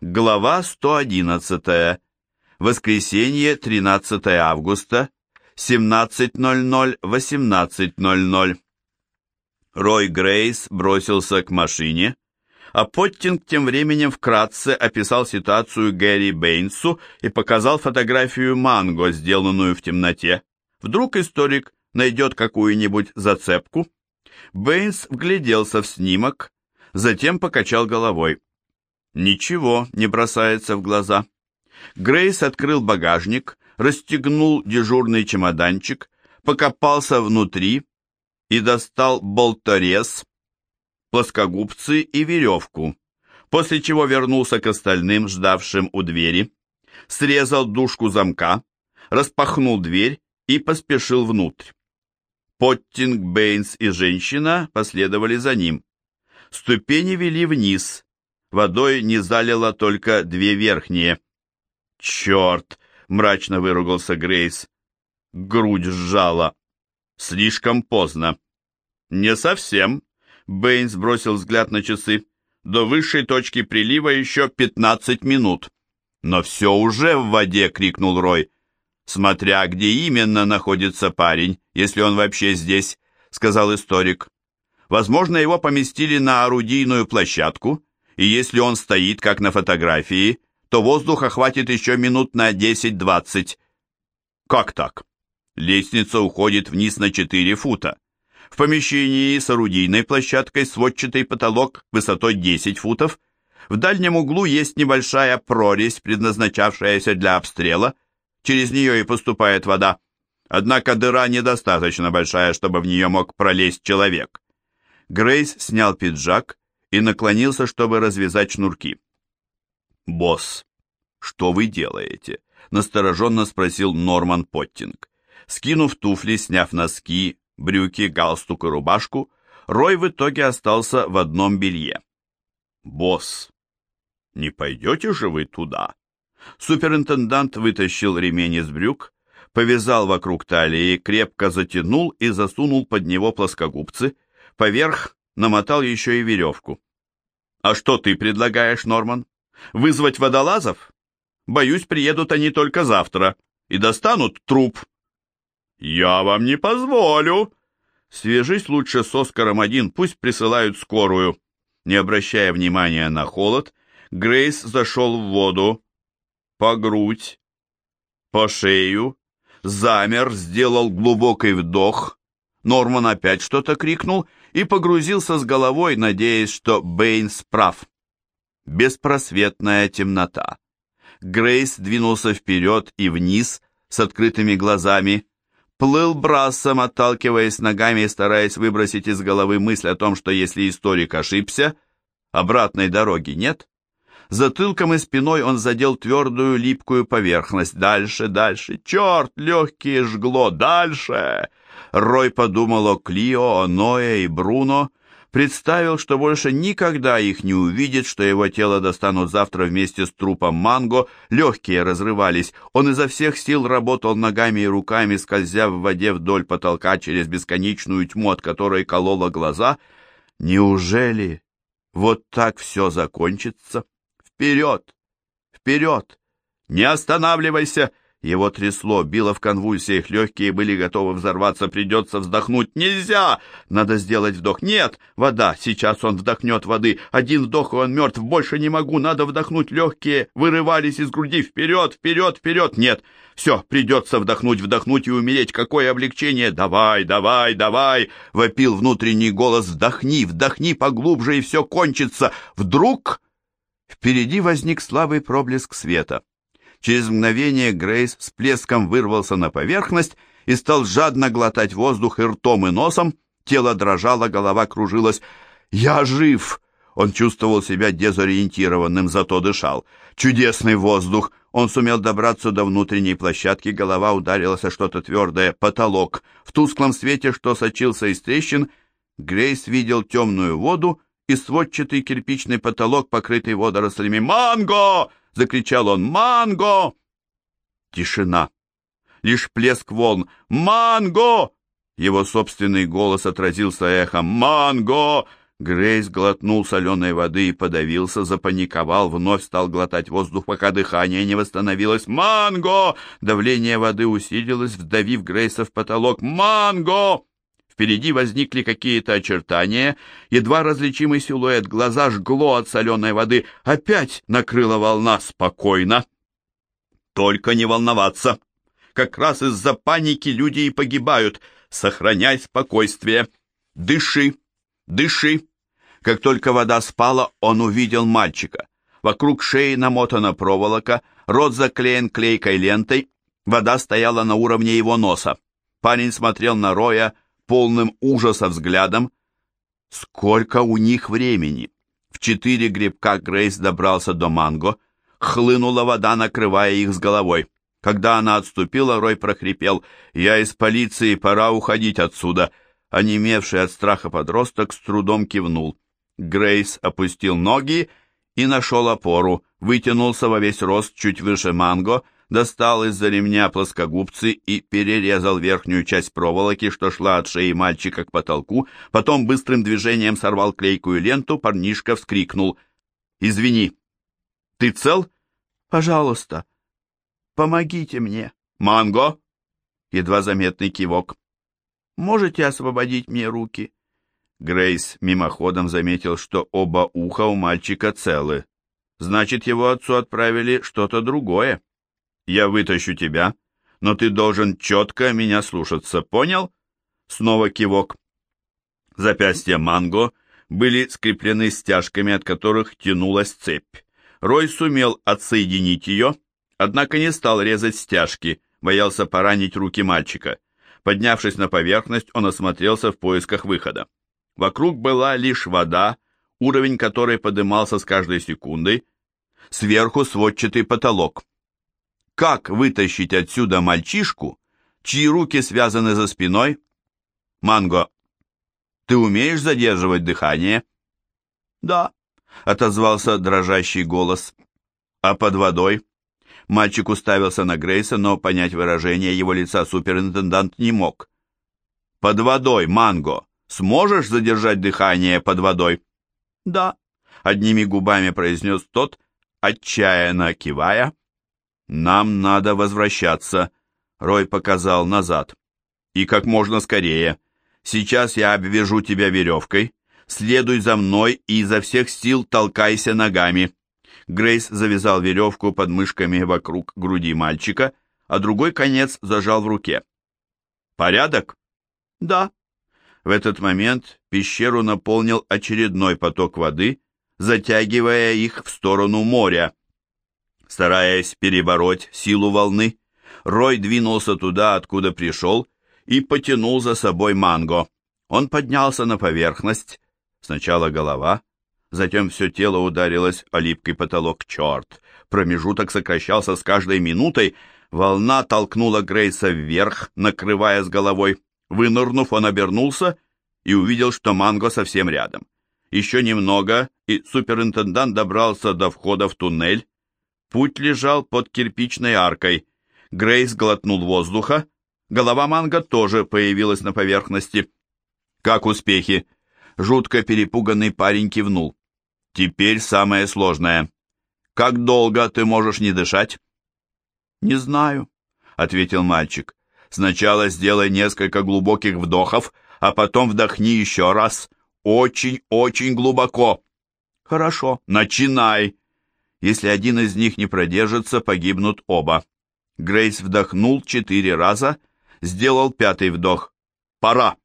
Глава 111. Воскресенье, 13 августа, 17.00-18.00. Рой Грейс бросился к машине, а Поттинг тем временем вкратце описал ситуацию Гэри Бэйнсу и показал фотографию Манго, сделанную в темноте. Вдруг историк найдет какую-нибудь зацепку? Бэйнс вгляделся в снимок, затем покачал головой. Ничего не бросается в глаза. Грейс открыл багажник, расстегнул дежурный чемоданчик, покопался внутри и достал болторез, плоскогубцы и веревку, после чего вернулся к остальным, ждавшим у двери, срезал дужку замка, распахнул дверь и поспешил внутрь. Поттинг, Бэйнс и женщина последовали за ним. Ступени вели вниз, Водой не залило только две верхние. «Черт!» — мрачно выругался Грейс. Грудь сжала. Слишком поздно. «Не совсем», — Бэйнс бросил взгляд на часы. «До высшей точки прилива еще пятнадцать минут». «Но все уже в воде!» — крикнул Рой. «Смотря где именно находится парень, если он вообще здесь», — сказал историк. «Возможно, его поместили на орудийную площадку, и если он стоит, как на фотографии, то воздуха хватит еще минут на 10-20. Как так? Лестница уходит вниз на 4 фута. В помещении с орудийной площадкой сводчатый потолок высотой 10 футов. В дальнем углу есть небольшая прорезь, предназначавшаяся для обстрела. Через нее и поступает вода. Однако дыра недостаточно большая, чтобы в нее мог пролезть человек. Грейс снял пиджак и наклонился, чтобы развязать шнурки. «Босс, что вы делаете?» — настороженно спросил Норман Поттинг. Скинув туфли, сняв носки, брюки, галстук и рубашку, Рой в итоге остался в одном белье. «Босс, не пойдете же вы туда?» Суперинтендант вытащил ремень из брюк, повязал вокруг талии, крепко затянул и засунул под него плоскогубцы, поверх намотал еще и веревку. «А что ты предлагаешь, Норман? Вызвать водолазов? Боюсь, приедут они только завтра и достанут труп». «Я вам не позволю!» «Свяжись лучше с Оскаром один, пусть присылают скорую». Не обращая внимания на холод, Грейс зашел в воду. По грудь, по шею, замер, сделал глубокий вдох. Норман опять что-то крикнул и погрузился с головой, надеясь, что Бэйнс прав. Беспросветная темнота. Грейс двинулся вперед и вниз с открытыми глазами, плыл брасом, отталкиваясь ногами и стараясь выбросить из головы мысль о том, что если историк ошибся, обратной дороги нет. Затылком и спиной он задел твердую липкую поверхность. Дальше, дальше. Черт, легкие жгло. Дальше. Рой подумал о Клио, о Ное и Бруно, представил, что больше никогда их не увидит, что его тело достанут завтра вместе с трупом Манго, легкие разрывались, он изо всех сил работал ногами и руками, скользя в воде вдоль потолка через бесконечную тьму, от которой кололо глаза. Неужели вот так все закончится? Вперед! Вперед! Не останавливайся! Его трясло, било в конвульсиях, легкие были готовы взорваться, придется вздохнуть. Нельзя! Надо сделать вдох. Нет! Вода! Сейчас он вдохнет воды. Один вдох, и он мертв. Больше не могу. Надо вдохнуть. Легкие вырывались из груди. Вперед, вперед, вперед! Нет! Все, придется вдохнуть, вдохнуть и умереть. Какое облегчение! Давай, давай, давай! Вопил внутренний голос. Вдохни, вдохни поглубже, и все кончится. Вдруг... Впереди возник слабый проблеск света. Через мгновение Грейс с плеском вырвался на поверхность и стал жадно глотать воздух и ртом, и носом. Тело дрожало, голова кружилась. «Я жив!» Он чувствовал себя дезориентированным, зато дышал. Чудесный воздух! Он сумел добраться до внутренней площадки, голова ударилась о что-то твердое, потолок. В тусклом свете, что сочился из трещин, Грейс видел темную воду и сводчатый кирпичный потолок, покрытый водорослями. «Манго!» Закричал он «Манго!» Тишина. Лишь плеск волн. «Манго!» Его собственный голос отразился эхом. «Манго!» Грейс глотнул соленой воды и подавился, запаниковал, вновь стал глотать воздух, пока дыхание не восстановилось. «Манго!» Давление воды усилилось, вдавив Грейса в потолок. «Манго!» Впереди возникли какие-то очертания, едва различимый силуэт, глаза жгло от соленой воды. Опять накрыла волна спокойно. Только не волноваться. Как раз из-за паники люди и погибают. Сохраняй спокойствие. Дыши, дыши. Как только вода спала, он увидел мальчика. Вокруг шеи намотана проволока, рот заклеен клейкой лентой, вода стояла на уровне его носа. Парень смотрел на Роя полным ужаса взглядом. Сколько у них времени? В четыре грибка Грейс добрался до Манго. Хлынула вода, накрывая их с головой. Когда она отступила, Рой прохрипел. «Я из полиции, пора уходить отсюда». Онемевший от страха подросток с трудом кивнул. Грейс опустил ноги и нашел опору, вытянулся во весь рост чуть выше манго, достал из-за ремня плоскогубцы и перерезал верхнюю часть проволоки, что шла от шеи мальчика к потолку, потом быстрым движением сорвал клейкую ленту, парнишка вскрикнул. «Извини, ты цел? Пожалуйста, помогите мне». «Манго!» Едва заметный кивок. «Можете освободить мне руки?» Грейс мимоходом заметил, что оба уха у мальчика целы. Значит, его отцу отправили что-то другое. Я вытащу тебя, но ты должен четко меня слушаться, понял? Снова кивок. Запястья Манго были скреплены стяжками, от которых тянулась цепь. Рой сумел отсоединить ее, однако не стал резать стяжки, боялся поранить руки мальчика. Поднявшись на поверхность, он осмотрелся в поисках выхода. Вокруг была лишь вода, уровень которой подымался с каждой секундой, сверху сводчатый потолок. Как вытащить отсюда мальчишку, чьи руки связаны за спиной? Манго, ты умеешь задерживать дыхание? Да, отозвался дрожащий голос. А под водой? Мальчик уставился на Грейса, но понять выражение его лица суперинтендант не мог. Под водой, Манго, Сможешь задержать дыхание под водой?» «Да», — одними губами произнес тот, отчаянно кивая. «Нам надо возвращаться», — Рой показал назад. «И как можно скорее. Сейчас я обвяжу тебя веревкой. Следуй за мной и изо всех сил толкайся ногами». Грейс завязал веревку под мышками вокруг груди мальчика, а другой конец зажал в руке. «Порядок?» «Да», в этот момент пещеру наполнил очередной поток воды, затягивая их в сторону моря. Стараясь перебороть силу волны, Рой двинулся туда, откуда пришел, и потянул за собой Манго. Он поднялся на поверхность, сначала голова, затем все тело ударилось о липкий потолок. Черт! Промежуток сокращался с каждой минутой, волна толкнула Грейса вверх, накрывая с головой. Вынырнув, он обернулся и увидел, что Манго совсем рядом. Еще немного, и суперинтендант добрался до входа в туннель. Путь лежал под кирпичной аркой. Грейс глотнул воздуха. Голова Манго тоже появилась на поверхности. «Как успехи?» Жутко перепуганный парень кивнул. «Теперь самое сложное. Как долго ты можешь не дышать?» «Не знаю», — ответил мальчик. Сначала сделай несколько глубоких вдохов, а потом вдохни еще раз. Очень-очень глубоко. Хорошо, начинай. Если один из них не продержится, погибнут оба. Грейс вдохнул четыре раза, сделал пятый вдох. Пора.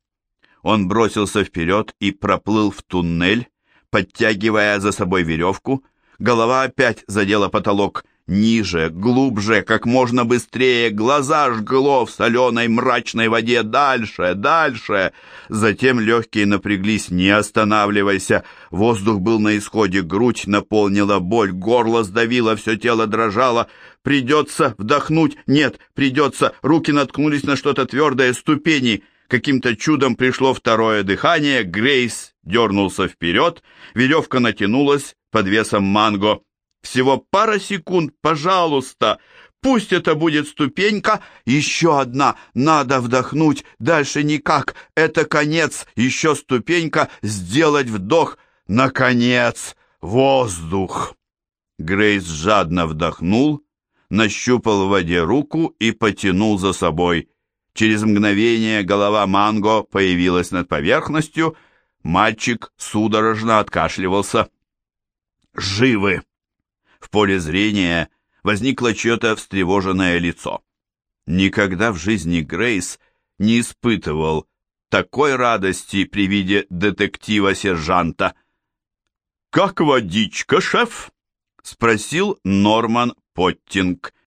Он бросился вперед и проплыл в туннель, подтягивая за собой веревку. Голова опять задела потолок. Ниже, глубже, как можно быстрее, глаза жгло в соленой мрачной воде, дальше, дальше. Затем легкие напряглись, не останавливайся. Воздух был на исходе, грудь наполнила боль, горло сдавило, все тело дрожало. Придется вдохнуть, нет, придется. Руки наткнулись на что-то твердое, ступени. Каким-то чудом пришло второе дыхание, Грейс дернулся вперед, веревка натянулась под весом манго. Всего пара секунд, пожалуйста. Пусть это будет ступенька, еще одна, надо вдохнуть, дальше никак, это конец, еще ступенька, сделать вдох, наконец, воздух. Грейс жадно вдохнул, нащупал в воде руку и потянул за собой. Через мгновение голова Манго появилась над поверхностью, мальчик судорожно откашливался. «Живы!» В поле зрения возникло чье-то встревоженное лицо. Никогда в жизни Грейс не испытывал такой радости при виде детектива-сержанта. «Как водичка, шеф?» — спросил Норман Поттинг.